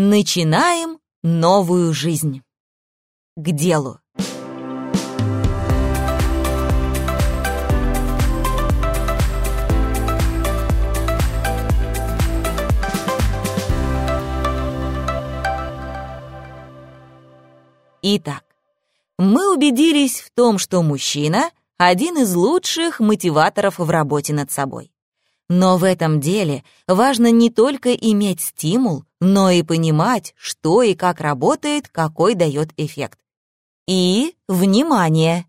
Начинаем новую жизнь. К делу. Итак, мы убедились в том, что мужчина — один из лучших мотиваторов в работе над собой. Но в этом деле важно не только иметь стимул, но и понимать, что и как работает, какой дает эффект. И, внимание!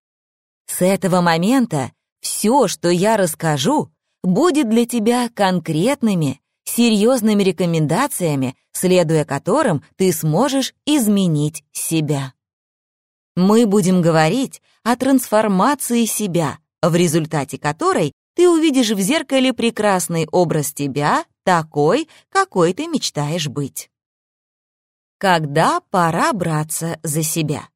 С этого момента все, что я расскажу, будет для тебя конкретными, серьезными рекомендациями, следуя которым ты сможешь изменить себя. Мы будем говорить о трансформации себя, в результате которой ты увидишь в зеркале прекрасный образ тебя, такой, какой ты мечтаешь быть. Когда пора браться за себя?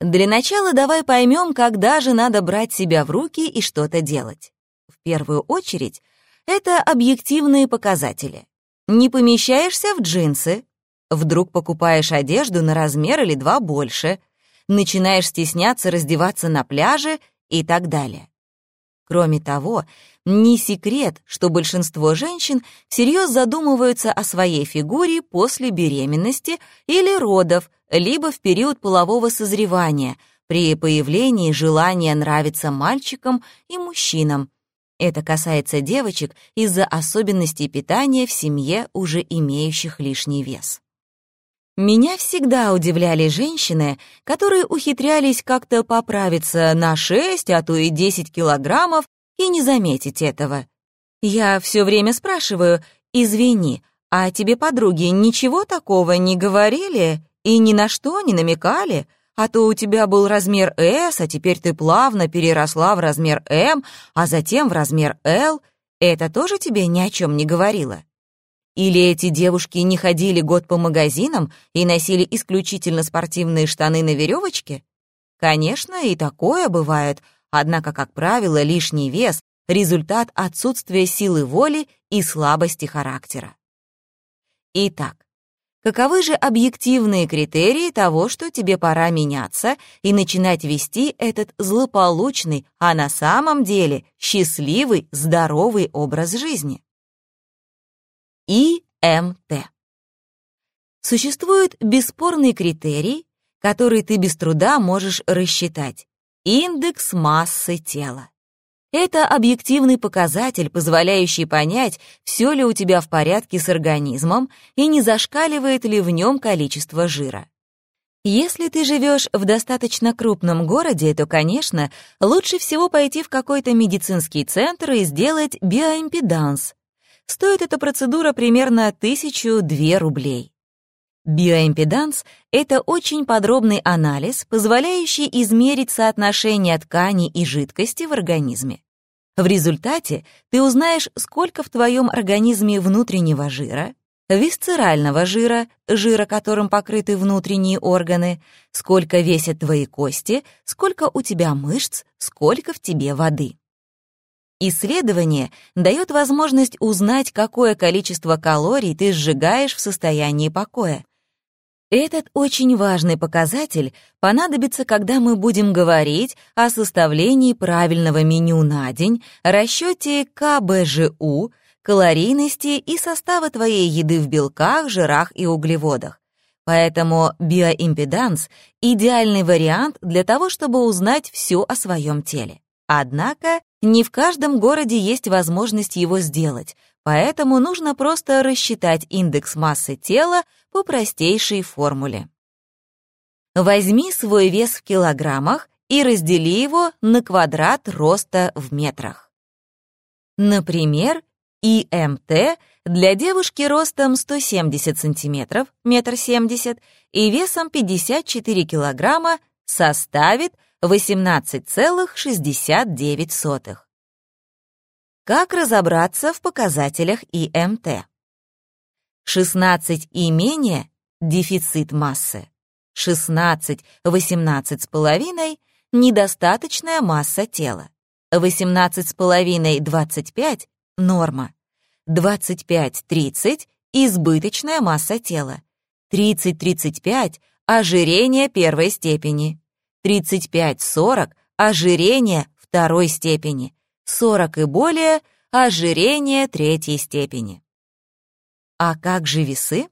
Для начала давай поймем, когда же надо брать себя в руки и что-то делать. В первую очередь, это объективные показатели. Не помещаешься в джинсы, вдруг покупаешь одежду на размер или два больше — начинаешь стесняться раздеваться на пляже и так далее. Кроме того, не секрет, что большинство женщин всерьез задумываются о своей фигуре после беременности или родов, либо в период полового созревания, при появлении желания нравиться мальчикам и мужчинам. Это касается девочек из-за особенностей питания в семье, уже имеющих лишний вес. Меня всегда удивляли женщины, которые ухитрялись как-то поправиться на 6, а то и 10 килограммов и не заметить этого. Я все время спрашиваю, извини, а тебе подруги ничего такого не говорили и ни на что не намекали? А то у тебя был размер S, а теперь ты плавно переросла в размер M, а затем в размер L. Это тоже тебе ни о чем не говорило? Или эти девушки не ходили год по магазинам и носили исключительно спортивные штаны на веревочке? Конечно, и такое бывает, однако, как правило, лишний вес — результат отсутствия силы воли и слабости характера. Итак, каковы же объективные критерии того, что тебе пора меняться и начинать вести этот злополучный, а на самом деле счастливый, здоровый образ жизни? ИМТ. Существует бесспорный критерий, который ты без труда можешь рассчитать — индекс массы тела. Это объективный показатель, позволяющий понять, все ли у тебя в порядке с организмом и не зашкаливает ли в нем количество жира. Если ты живешь в достаточно крупном городе, то, конечно, лучше всего пойти в какой-то медицинский центр и сделать биоимпеданс, Стоит эта процедура примерно 1002 рублей. Биоимпеданс — это очень подробный анализ, позволяющий измерить соотношение ткани и жидкости в организме. В результате ты узнаешь, сколько в твоем организме внутреннего жира, висцерального жира, жира, которым покрыты внутренние органы, сколько весят твои кости, сколько у тебя мышц, сколько в тебе воды. Исследование дает возможность узнать, какое количество калорий ты сжигаешь в состоянии покоя. Этот очень важный показатель понадобится, когда мы будем говорить о составлении правильного меню на день, расчете КБЖУ, калорийности и состава твоей еды в белках, жирах и углеводах. Поэтому биоимпеданс — идеальный вариант для того, чтобы узнать все о своем теле. Однако не в каждом городе есть возможность его сделать, поэтому нужно просто рассчитать индекс массы тела по простейшей формуле. Возьми свой вес в килограммах и раздели его на квадрат роста в метрах. Например, ИМТ для девушки ростом 170 сантиметров, метр семьдесят, и весом 54 килограмма составит 18,69. Как разобраться в показателях ИМТ? 16 и менее – дефицит массы. 16, 18 с половиной – недостаточная масса тела. 18 с половиной, 25 – норма. 25-30 – избыточная масса тела. 30-35 — ожирение первой степени. 35-40 — ожирение второй степени. 40 и более — ожирение третьей степени. А как же весы?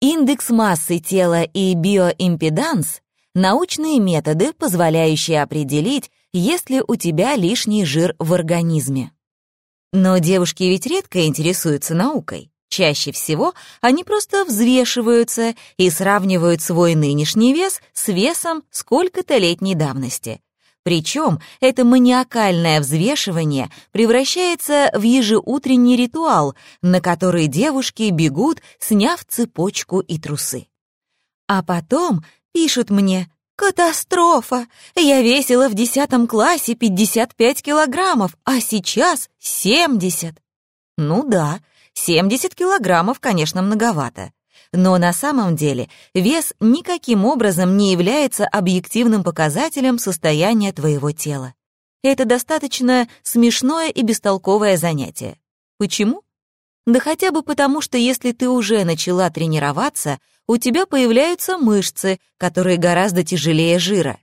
Индекс массы тела и биоимпеданс — научные методы, позволяющие определить, есть ли у тебя лишний жир в организме. Но девушки ведь редко интересуются наукой. Чаще всего они просто взвешиваются и сравнивают свой нынешний вес с весом сколько-то летней давности. Причем это маниакальное взвешивание превращается в ежеутренний ритуал, на который девушки бегут, сняв цепочку и трусы. А потом пишут мне «Катастрофа! Я весила в десятом классе 55 килограммов, а сейчас 70!» Ну да, 70 килограммов, конечно, многовато. Но на самом деле вес никаким образом не является объективным показателем состояния твоего тела. Это достаточно смешное и бестолковое занятие. Почему? Да хотя бы потому, что если ты уже начала тренироваться, у тебя появляются мышцы, которые гораздо тяжелее жира.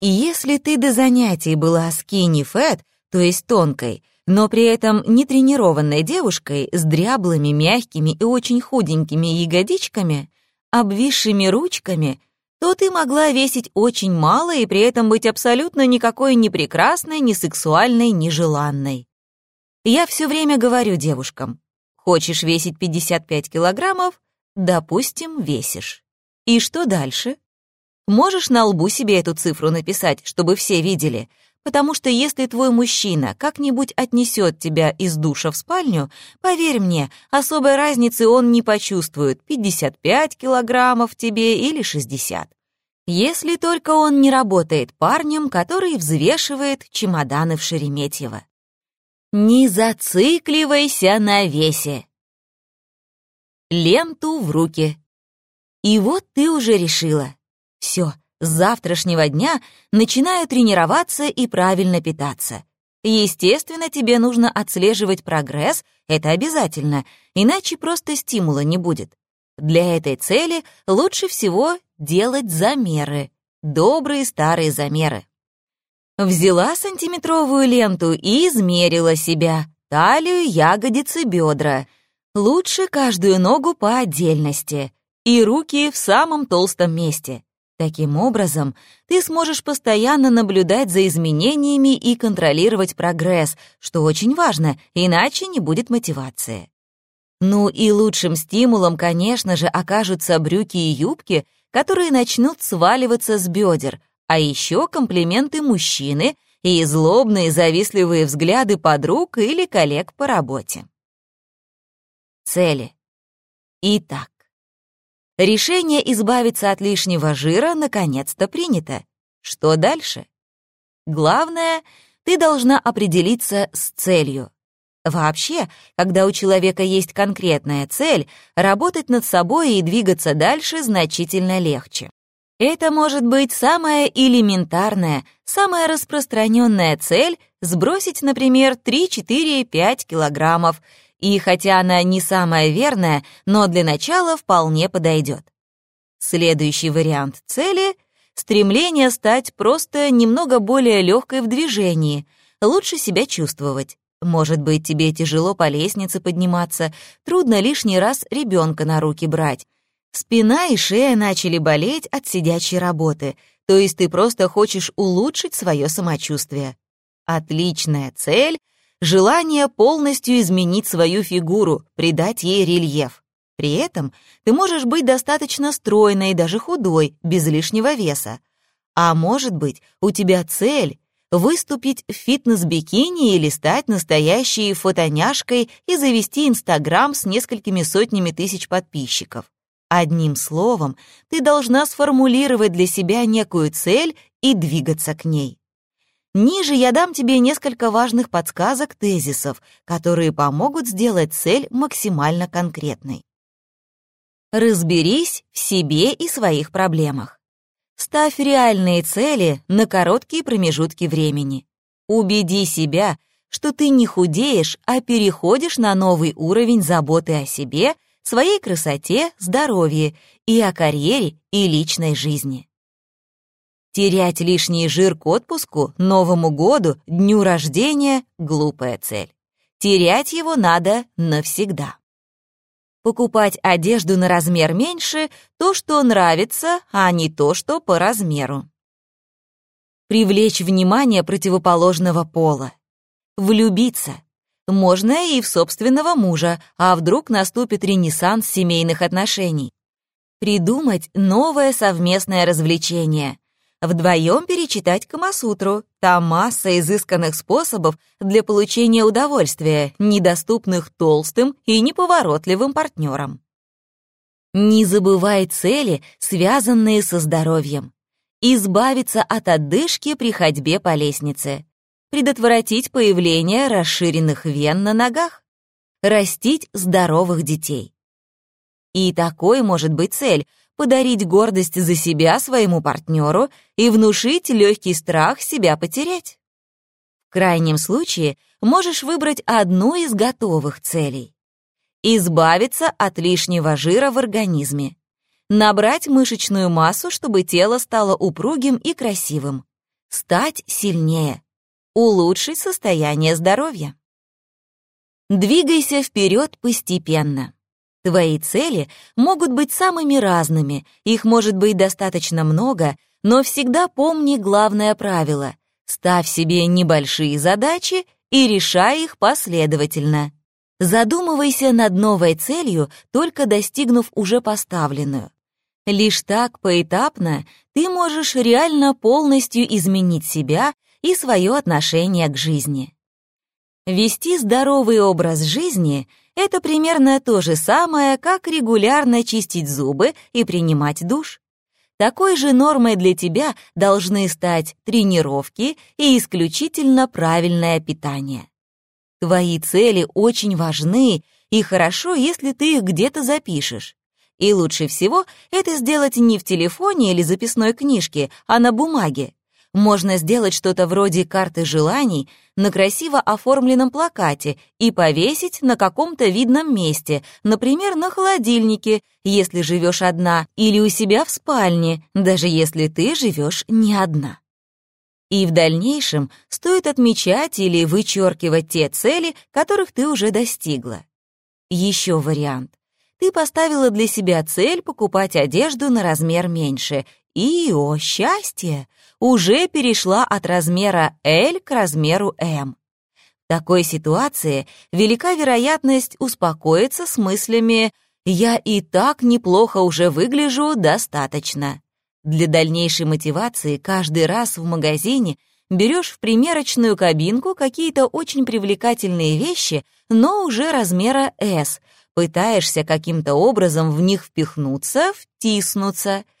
И если ты до занятий была skinny fat, то есть тонкой, но при этом не тренированной девушкой с дряблыми, мягкими и очень худенькими ягодичками, обвисшими ручками, то ты могла весить очень мало и при этом быть абсолютно никакой ни прекрасной, ни сексуальной, ни желанной. Я все время говорю девушкам, хочешь весить 55 килограммов, допустим, весишь. И что дальше? Можешь на лбу себе эту цифру написать, чтобы все видели, потому что если твой мужчина как-нибудь отнесет тебя из душа в спальню, поверь мне, особой разницы он не почувствует, 55 килограммов тебе или 60. Если только он не работает парнем, который взвешивает чемоданы в Шереметьево. Не зацикливайся на весе. Ленту в руки. И вот ты уже решила. Все, с завтрашнего дня начинаю тренироваться и правильно питаться. Естественно, тебе нужно отслеживать прогресс, это обязательно, иначе просто стимула не будет. Для этой цели лучше всего делать замеры, добрые старые замеры. Взяла сантиметровую ленту и измерила себя, талию, ягодицы, бедра. Лучше каждую ногу по отдельности и руки в самом толстом месте. Таким образом, ты сможешь постоянно наблюдать за изменениями и контролировать прогресс, что очень важно, иначе не будет мотивации. Ну и лучшим стимулом, конечно же, окажутся брюки и юбки, которые начнут сваливаться с бедер, а еще комплименты мужчины и злобные завистливые взгляды подруг или коллег по работе. Цели. Итак, Решение избавиться от лишнего жира наконец-то принято. Что дальше? Главное, ты должна определиться с целью. Вообще, когда у человека есть конкретная цель, работать над собой и двигаться дальше значительно легче. Это может быть самая элементарная, самая распространенная цель — сбросить, например, 3, 4, 5 килограммов — и хотя она не самая верная, но для начала вполне подойдет. Следующий вариант цели — стремление стать просто немного более легкой в движении, лучше себя чувствовать. Может быть, тебе тяжело по лестнице подниматься, трудно лишний раз ребенка на руки брать. Спина и шея начали болеть от сидячей работы, то есть ты просто хочешь улучшить свое самочувствие. Отличная цель желание полностью изменить свою фигуру, придать ей рельеф. При этом ты можешь быть достаточно стройной, даже худой, без лишнего веса. А может быть, у тебя цель — выступить в фитнес-бикини или стать настоящей фотоняшкой и завести Инстаграм с несколькими сотнями тысяч подписчиков. Одним словом, ты должна сформулировать для себя некую цель и двигаться к ней. Ниже я дам тебе несколько важных подсказок, тезисов, которые помогут сделать цель максимально конкретной. Разберись в себе и своих проблемах. Ставь реальные цели на короткие промежутки времени. Убеди себя, что ты не худеешь, а переходишь на новый уровень заботы о себе, своей красоте, здоровье и о карьере и личной жизни. Терять лишний жир к отпуску, Новому году, дню рождения — глупая цель. Терять его надо навсегда. Покупать одежду на размер меньше — то, что нравится, а не то, что по размеру. Привлечь внимание противоположного пола. Влюбиться. Можно и в собственного мужа, а вдруг наступит ренессанс семейных отношений. Придумать новое совместное развлечение. Вдвоем перечитать Камасутру. Там масса изысканных способов для получения удовольствия, недоступных толстым и неповоротливым партнерам. Не забывай цели, связанные со здоровьем. Избавиться от отдышки при ходьбе по лестнице предотвратить появление расширенных вен на ногах, растить здоровых детей. И такой может быть цель — подарить гордость за себя своему партнеру и внушить легкий страх себя потерять. В крайнем случае можешь выбрать одну из готовых целей. Избавиться от лишнего жира в организме. Набрать мышечную массу, чтобы тело стало упругим и красивым. Стать сильнее улучшить состояние здоровья. Двигайся вперед постепенно. Твои цели могут быть самыми разными, их может быть достаточно много, но всегда помни главное правило — ставь себе небольшие задачи и решай их последовательно. Задумывайся над новой целью, только достигнув уже поставленную. Лишь так, поэтапно, ты можешь реально полностью изменить себя и свое отношение к жизни. Вести здоровый образ жизни — это примерно то же самое, как регулярно чистить зубы и принимать душ. Такой же нормой для тебя должны стать тренировки и исключительно правильное питание. Твои цели очень важны, и хорошо, если ты их где-то запишешь. И лучше всего это сделать не в телефоне или записной книжке, а на бумаге, можно сделать что-то вроде карты желаний на красиво оформленном плакате и повесить на каком-то видном месте, например, на холодильнике, если живешь одна, или у себя в спальне, даже если ты живешь не одна. И в дальнейшем стоит отмечать или вычеркивать те цели, которых ты уже достигла. Еще вариант. Ты поставила для себя цель покупать одежду на размер меньше, и, о счастье, уже перешла от размера L к размеру M. В такой ситуации велика вероятность успокоиться с мыслями «я и так неплохо уже выгляжу достаточно». Для дальнейшей мотивации каждый раз в магазине берешь в примерочную кабинку какие-то очень привлекательные вещи, но уже размера S, пытаешься каким-то образом в них впихнуться, втиснуться —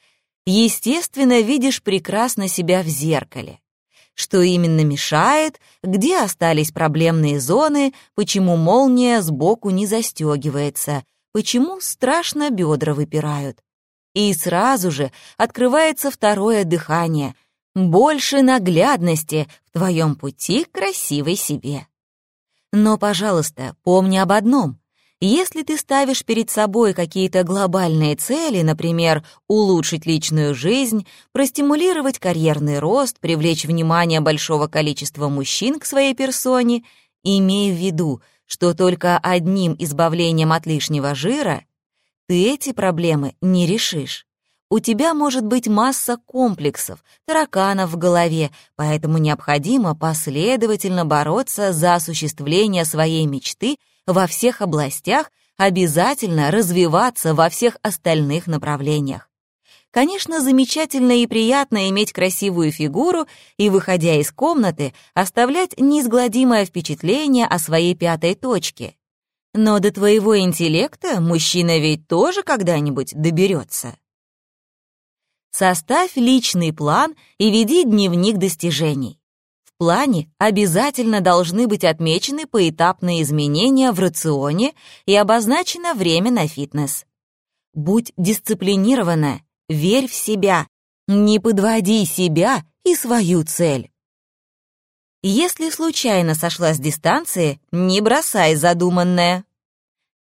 естественно, видишь прекрасно себя в зеркале. Что именно мешает, где остались проблемные зоны, почему молния сбоку не застегивается, почему страшно бедра выпирают. И сразу же открывается второе дыхание, больше наглядности в твоем пути к красивой себе. Но, пожалуйста, помни об одном. Если ты ставишь перед собой какие-то глобальные цели, например, улучшить личную жизнь, простимулировать карьерный рост, привлечь внимание большого количества мужчин к своей персоне, имей в виду, что только одним избавлением от лишнего жира ты эти проблемы не решишь. У тебя может быть масса комплексов, тараканов в голове, поэтому необходимо последовательно бороться за осуществление своей мечты во всех областях, обязательно развиваться во всех остальных направлениях. Конечно, замечательно и приятно иметь красивую фигуру и, выходя из комнаты, оставлять неизгладимое впечатление о своей пятой точке. Но до твоего интеллекта мужчина ведь тоже когда-нибудь доберется. Составь личный план и веди дневник достижений плане обязательно должны быть отмечены поэтапные изменения в рационе и обозначено время на фитнес. Будь дисциплинирована, верь в себя, не подводи себя и свою цель. Если случайно сошла с дистанции, не бросай задуманное.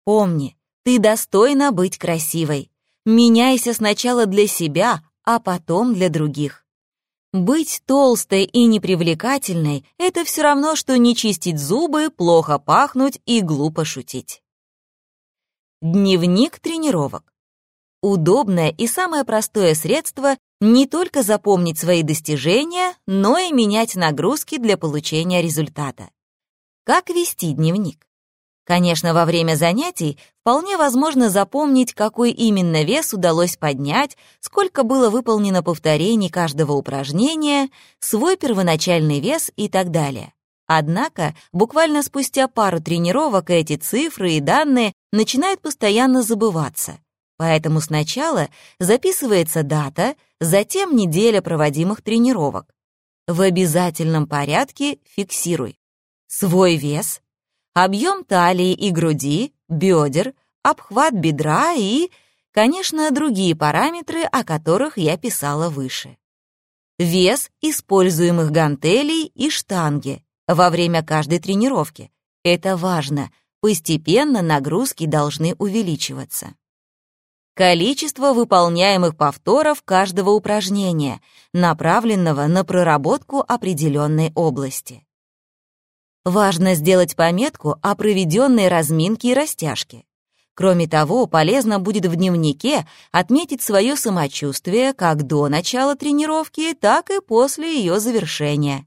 Помни, Ты достойна быть красивой. Меняйся сначала для себя, а потом для других. Быть толстой и непривлекательной — это все равно, что не чистить зубы, плохо пахнуть и глупо шутить. Дневник тренировок. Удобное и самое простое средство не только запомнить свои достижения, но и менять нагрузки для получения результата. Как вести дневник? Конечно, во время занятий вполне возможно запомнить, какой именно вес удалось поднять, сколько было выполнено повторений каждого упражнения, свой первоначальный вес и так далее. Однако, буквально спустя пару тренировок эти цифры и данные начинают постоянно забываться. Поэтому сначала записывается дата, затем неделя проводимых тренировок. В обязательном порядке фиксируй свой вес, объем талии и груди, бедер, обхват бедра и, конечно, другие параметры, о которых я писала выше. Вес используемых гантелей и штанги во время каждой тренировки. Это важно, постепенно нагрузки должны увеличиваться. Количество выполняемых повторов каждого упражнения, направленного на проработку определенной области. Важно сделать пометку о проведенной разминке и растяжке. Кроме того, полезно будет в дневнике отметить свое самочувствие как до начала тренировки, так и после ее завершения.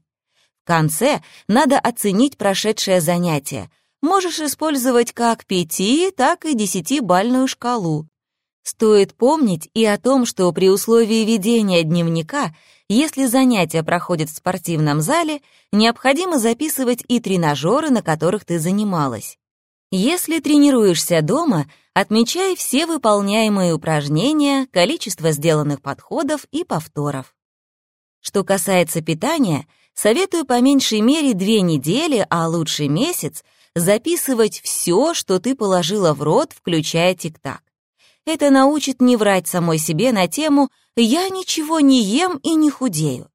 В конце надо оценить прошедшее занятие. Можешь использовать как 5, так и 10-бальную шкалу. Стоит помнить и о том, что при условии ведения дневника если занятия проходят в спортивном зале, необходимо записывать и тренажеры, на которых ты занималась. Если тренируешься дома, отмечай все выполняемые упражнения, количество сделанных подходов и повторов. Что касается питания, советую по меньшей мере две недели, а лучше месяц, записывать все, что ты положила в рот, включая тик-так. Это научит не врать самой себе на тему «я ничего не ем и не худею».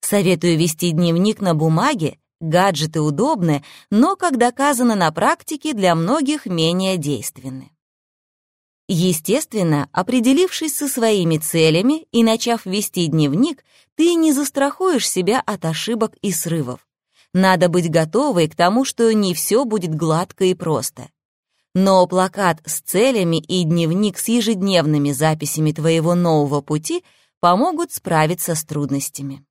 Советую вести дневник на бумаге, гаджеты удобны, но, как доказано на практике, для многих менее действенны. Естественно, определившись со своими целями и начав вести дневник, ты не застрахуешь себя от ошибок и срывов. Надо быть готовой к тому, что не все будет гладко и просто. Но плакат с целями и дневник с ежедневными записями твоего нового пути помогут справиться с трудностями.